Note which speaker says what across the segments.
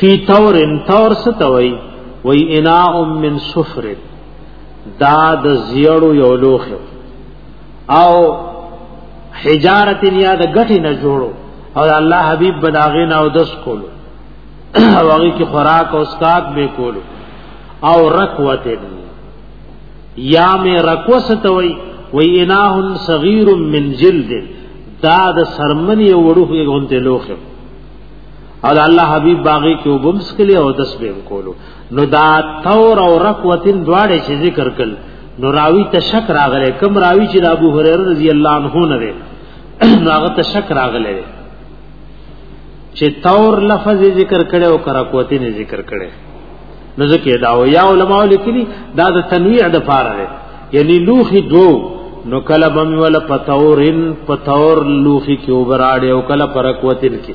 Speaker 1: فی تور تور ستوي وی اناء من صفر دا د زیړو یو لوخه او حجارت یا د غټي نه جوړو او الله حبیب بلاغه نه او دس کولو او هغه کی خوراک او اسکات به کولو او رکوت یا می رکو ستوي وی اناء صغیر من جلد دا د سرمنی وړو کې غونته لوخه او الله حبيب باغی کې وبمس کلی او دس به کولو نو دا تور او رکوتین دواړه چې ذکر کړ نو راوی ته شک راغله کم راوی چې ابو هريره رضی الله عنه نه وي نو هغه ته شک راغله چې تور لفظ ذکر کړي او کرکوتین ذکر کړي نو ځکه دا او یا علماء لیکلي دا د تنویع د فار دی یعنی لوخي دو نو کله بم ولا پتورن پتور لوخي کې وبراړي او کله پرکوتین کې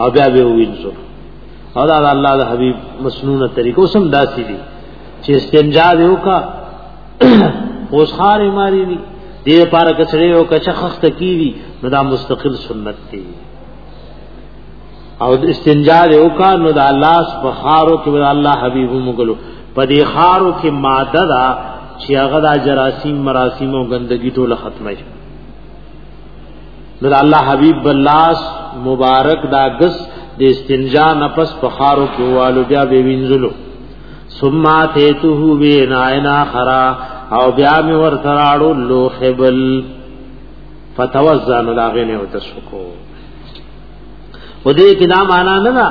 Speaker 1: او بیا به وینځو او دا الله د حبیب مسنونه طریقو سم داسي دي چې استنجا دی وکا اوس خار ماری دي دې لپاره کچړې او کچ خخت کیږي نو دا مستقل سنت دی او استنجا دی وکا نو دا الله سبحانه کې الله حبیب مګلو په دې خارو کې ماده دا چې هغه د جراثیم مراسم او ګندګي ټوله ختمه شي دا الله حبیب بلاس مبارک دا غس د استنجا نفس پخارو کوالو بیا به وینځلو ثم اتیته ویناینا خرا او بیا می ور تراړو لو خبل فتوزن لاغه نه وتشکو و دې کې دا معنا نه ده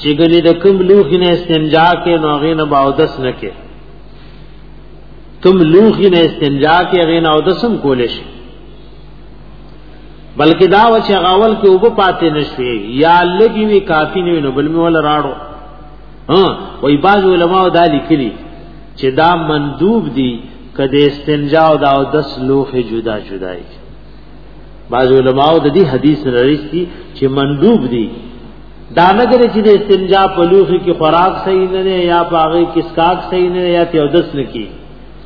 Speaker 1: چې ګنې د کوم لوخي نه استنجا کې نو غې نه باودس نه کې کوم لوخي نه استنجا کې غې نه اودسم کولې شي بلکې دا و چې غاول کې وب پاتې نشوي یا لګي وی کافی نه نو بل مول راړو ها وای باز علماء دا لیکلي چې دا مندوب دي کده استنجا او دا دس لوخه جدا جدا دي باز علماء د دې حدیث رئیسی چې مندوب دي دا نه ګره چې د استنجا په لوخه کې خوراک صحیح نه یا پاغه کسکاک صحیح نه یا تیودس نه کی